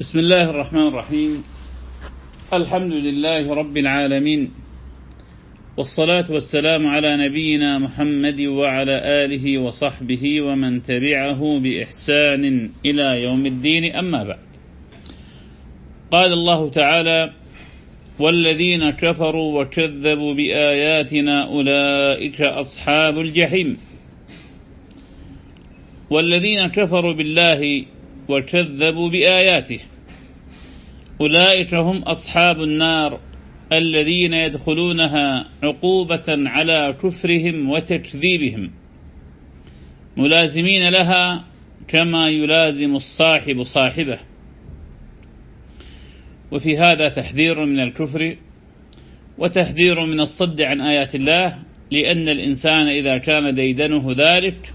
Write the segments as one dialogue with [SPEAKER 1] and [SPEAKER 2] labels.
[SPEAKER 1] بسم الله الرحمن الرحيم. الحمد لله رب العالمين. والصلاة والسلام على نبينا محمد وعلى آله وصحبه ومن تبعه بإحسان إلى يوم الدين. أما بعد. قال الله تعالى والذين كفروا وكذبوا بآياتنا أولئك أصحاب الجحيم. والذين كفروا بالله وكذبوا بآياته. أولئك هم أصحاب النار الذين يدخلونها عقوبة على كفرهم وتكذيبهم. ملازمين لها كما يلازم الصاحب صاحبه. وفي هذا تحذير من الكفر وتحذير من الصد عن آيات الله لأن الإنسان إذا كان ديدنه ذلك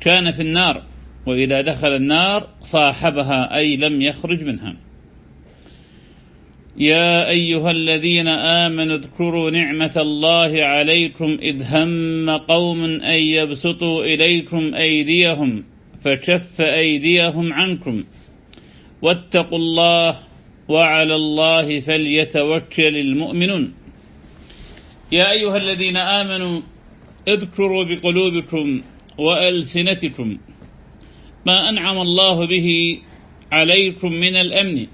[SPEAKER 1] كان في النار. وإذا دخل النار صاحبها أي لم يخرج منها. يا أيها الذين آمنوا اذكروا نعمة الله عليكم إذ هم قوم أن يبسطوا إليكم أيديهم فكف أيديهم عنكم. واتقوا الله وعلى الله فليتوكل المؤمنون. يا أيها الذين آمنوا اذكروا بقلوبكم وألسنتكم. ما أنعم الله به عليكم من الأمن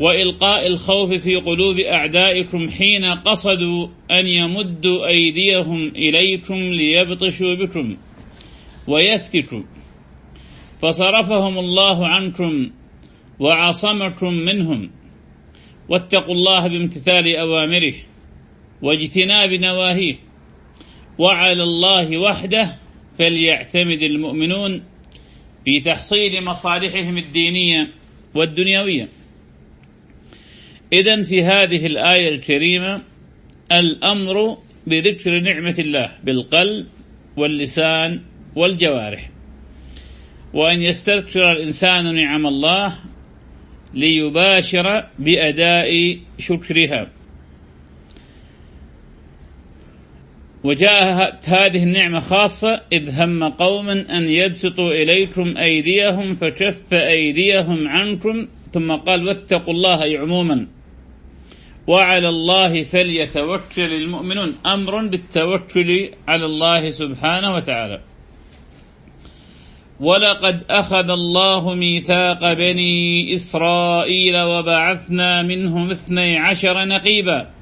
[SPEAKER 1] وإلقاء الخوف في قلوب أعدائكم حين قصدوا أن يمدوا أيديهم إليكم ليبطشوا بكم ويفتكوا فصرفهم الله عنكم وعصمكم منهم. واتقوا الله بامتثال أوامره واجتناب نواهيه وعلى الله وحده فليعتمد المؤمنون في تحصيل مصالحهم الدينية والدنيوية. إذا في هذه الآية الكريمة الأمر بذكر نعمة الله بالقلب واللسان والجوارح وأن يستذكر الإنسان نعم الله ليباشر بأداء شكرها. وجاءت هذه النعمة خاصة إذ هم قوما أن يبسطوا إليكم أيديهم فكف أيديهم عنكم ثم قال واتقوا الله عموما. وعلى الله فليتوكل المؤمنون. أمر بالتوكل على الله سبحانه وتعالى. ولقد أخذ الله ميثاق بني إسرائيل وبعثنا منهم اثني عشر نقيبا.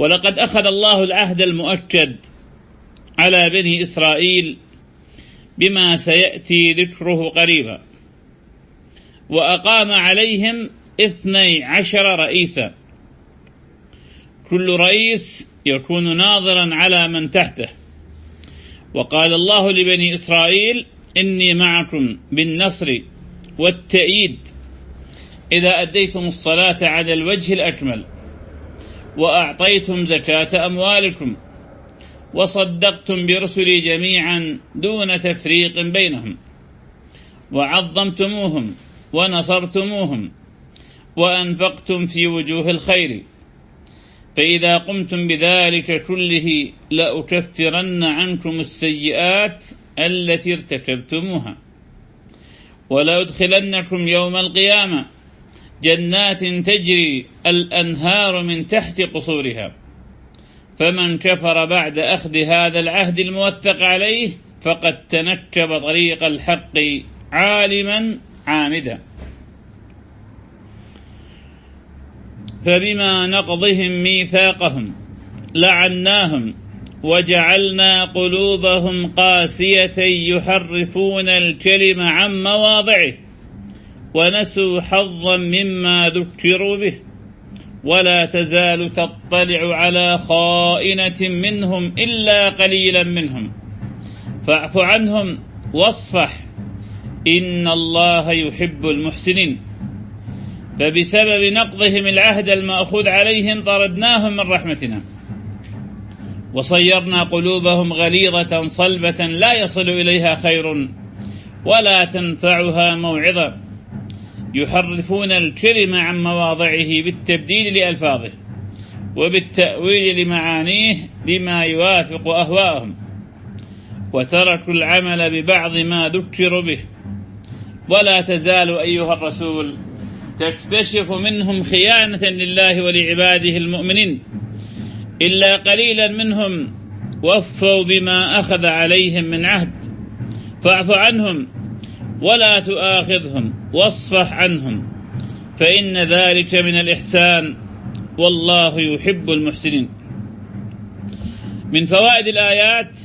[SPEAKER 1] ولقد أخذ الله العهد المؤكد على بني إسرائيل بما سيأتي ذكره قريبا وأقام عليهم اثني عشر رئيسا. كل رئيس يكون ناظرا على من تحته. وقال الله لبني إسرائيل إني معكم بالنصر والتأييد. إذا أديتم الصلاة على الوجه الأكمل. وأعطيتم زكاة أموالكم وصدقتم برسلي جميعا دون تفريق بينهم وعظمتموهم ونصرتموهم وأنفقتم في وجوه الخير فإذا قمتم بذلك كله لأكفرن عنكم السيئات التي ارتكبتموها ولأدخلنكم يوم القيامة جنات تجري الأنهار من تحت قصورها. فمن كفر بعد أخذ هذا العهد الموثق عليه فقد تنكب طريق الحق عالما عامدا. فبما نقضهم ميثاقهم لعناهم وجعلنا قلوبهم قاسية يحرفون الكلم عن مواضعه ونسوا حظا مما ذكروا به ولا تزال تطلع على خائنة منهم إلا قليلا منهم. فاعف عنهم واصفح إن الله يحب المحسنين. فبسبب نقضهم العهد المأخوذ عليهم طردناهم من رحمتنا. وصيرنا قلوبهم غليظة صلبة لا يصل إليها خير ولا تنفعها موعظة. يحرفون الكلم عن مواضعه بالتبديل لألفاظه وبالتأويل لمعانيه بما يوافق أهواءهم وتركوا العمل ببعض ما ذكروا به. ولا تزال أيها الرسول تكتشف منهم خيانة لله ولعباده المؤمنين إلا قليلا منهم وفوا بما أخذ عليهم من عهد. فاعف عنهم ولا تؤاخذهم واصفح عنهم فإن ذلك من الإحسان. والله يحب المحسنين. من فوائد الآيات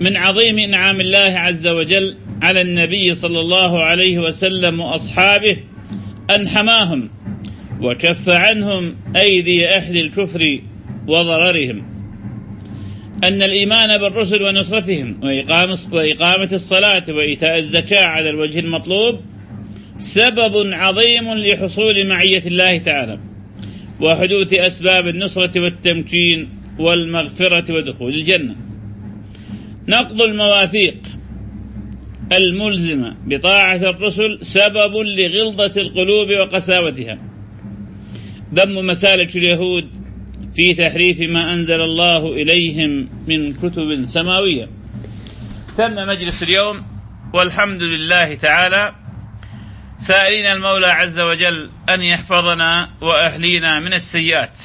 [SPEAKER 1] من عظيم إنعام الله عز وجل على النبي صلى الله عليه وسلم وأصحابه أن حماهم وكف عنهم أيدي أهل الكفر وضررهم. أن الإيمان بالرسل ونصرتهم وإقامة, وإقامة الصلاة وإيتاء الزكاة على الوجه المطلوب سبب عظيم لحصول معية الله تعالى وحدوث أسباب النصرة والتمكين والمغفرة ودخول الجنة. نقض المواثيق الملزمة بطاعة الرسل سبب لغلظة القلوب وقساوتها. ذم مسالك اليهود في تحريف ما أنزل الله إليهم من كتب سماوية. تم مجلس اليوم والحمد لله تعالى سائلين المولى عز وجل أن يحفظنا وأهلينا من السيئات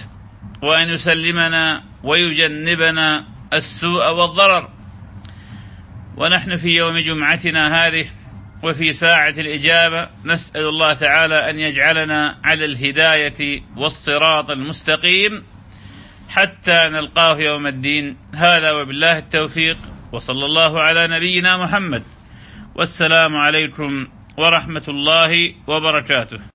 [SPEAKER 1] وأن يسلمنا ويجنبنا السوء والضرر. ونحن في يوم جمعتنا هذه وفي ساعة الإجابة نسأل الله تعالى أن يجعلنا على الهداية والصراط المستقيم. حتى نلقاه يوم الدين. هذا وبالله التوفيق وصلى الله على نبينا محمد. والسلام عليكم ورحمة الله وبركاته.